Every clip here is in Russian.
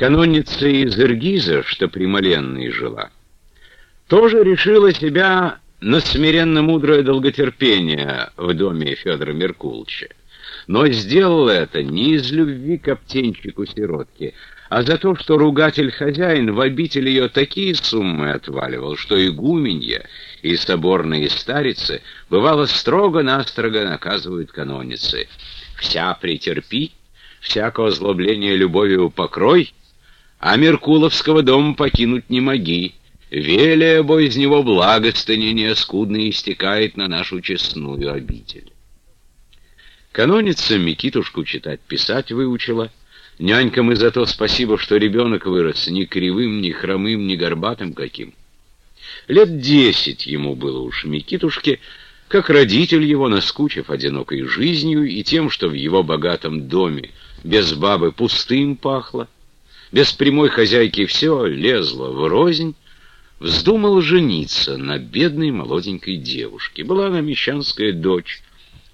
Канонница из Иргиза, что при Маленной жила, тоже решила себя на смиренно мудрое долготерпение в доме Федора Меркулыча. Но сделала это не из любви к птенчику-сиротке, а за то, что ругатель-хозяин в обитель ее такие суммы отваливал, что игуменья и соборные старицы бывало строго-настрого наказывают каноницы. «Вся претерпи, всякого злобления любовью покрой, а Меркуловского дома покинуть не моги. Велия, бо из него благостынение скудно истекает на нашу честную обитель». Каноница Микитушку читать-писать выучила. Нянькам и за то спасибо, что ребенок вырос ни кривым, ни хромым, ни горбатым каким. Лет десять ему было уж Микитушке, как родитель его, наскучив одинокой жизнью и тем, что в его богатом доме без бабы пустым пахло, без прямой хозяйки все лезло в рознь, вздумал жениться на бедной молоденькой девушке. Была она мещанская дочь,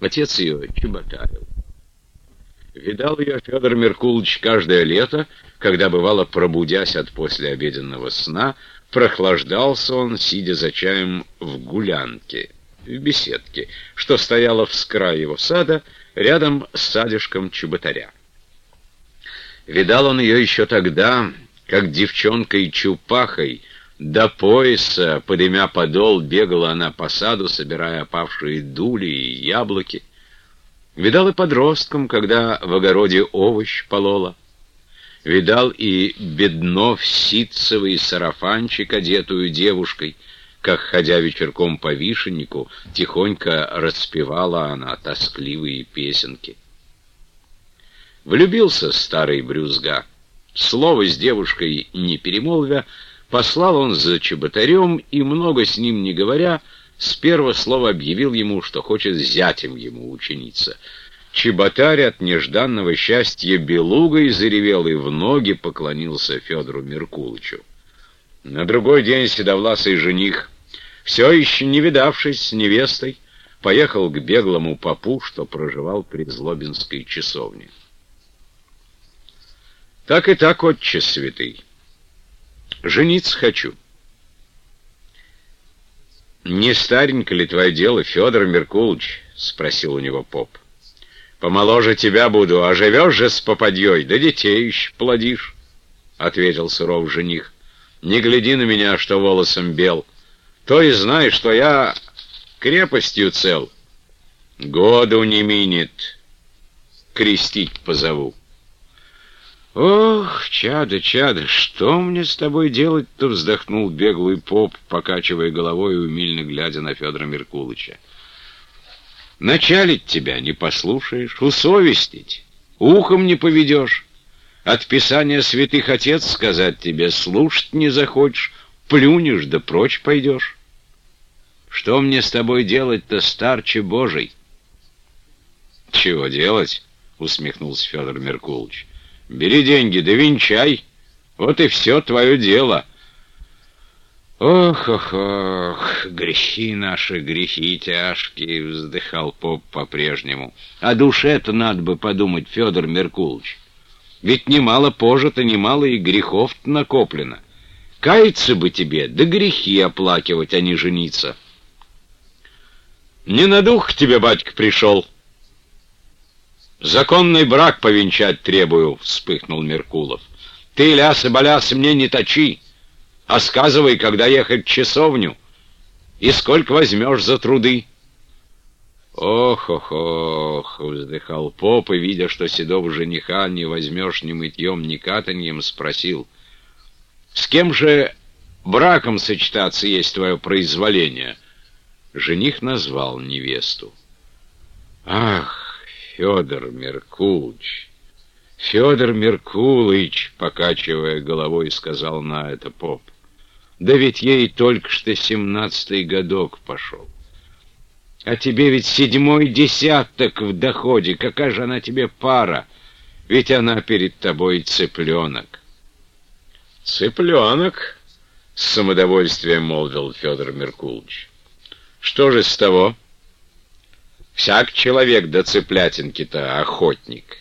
Отец ее чеботарил. Видал ее Федор Меркулович каждое лето, когда, бывало, пробудясь от послеобеденного сна, прохлаждался он, сидя за чаем в гулянке, в беседке, что стояла в скрае его сада, рядом с садишком чеботаря. Видал он ее еще тогда, как девчонкой-чупахой, до пояса, подымя подол, бегала она по саду, собирая опавшие дули и яблоки. Видал и подростком, когда в огороде овощ полола. Видал и беднов ситцевый сарафанчик, одетую девушкой, как, ходя вечерком по вишеннику, тихонько распевала она тоскливые песенки. Влюбился старый брюзга. Слово с девушкой не перемолвя, Послал он за чеботарем и, много с ним не говоря, с первого слова объявил ему, что хочет зятем ему учениться. Чеботарь от нежданного счастья белугой заревел и в ноги поклонился Федору Меркулычу. На другой день седовласый жених, все еще не видавшись с невестой, поехал к беглому попу, что проживал при Злобинской часовне. Так и так, отче святый. Жениться хочу. «Не старенько ли твое дело, Федор Меркулович?» — спросил у него поп. «Помоложе тебя буду, а живешь же с попадьей, да детей еще плодишь», — ответил суров жених. «Не гляди на меня, что волосом бел. То и знай, что я крепостью цел. Году не минет, крестить позову». «Ох, чадо, чадо, что мне с тобой делать-то?» — вздохнул беглый поп, покачивая головой и умильно глядя на Федора Меркулыча. «Началить тебя не послушаешь, усовестить, ухом не поведешь. От писания святых отец сказать тебе слушать не захочешь, плюнешь да прочь пойдешь. Что мне с тобой делать-то, старче Божий?» «Чего делать?» — усмехнулся Федор Меркулович. Бери деньги, да венчай. Вот и все твое дело. Ох, ох, ох, грехи наши, грехи тяжкие, вздыхал поп по-прежнему. О душе-то надо бы подумать, Федор Меркулович. Ведь немало пожито, немало и грехов накоплено. Каяться бы тебе, да грехи оплакивать, а не жениться. Не на дух тебе, батька, пришел, — «Законный брак повенчать требую», — вспыхнул Меркулов. «Ты, лясы-балясы, мне не точи, а сказывай, когда ехать в часовню, и сколько возьмешь за труды». «Ох-ох-ох!» — вздыхал поп, и, видя, что седого жениха не возьмешь ни мытьем, ни катаньем, спросил. «С кем же браком сочетаться есть твое произволение?» Жених назвал невесту. «Ах!» Федор Меркулыч. Федор Меркулыч, покачивая головой, сказал на это поп. Да ведь ей только что семнадцатый годок пошел. А тебе ведь седьмой десяток в доходе. Какая же она тебе пара? Ведь она перед тобой цыпленок. Цыпленок, с самодовольствием молвил Федор Меркулович. Что же с того? Всяк человек до цыплятинки-то охотник.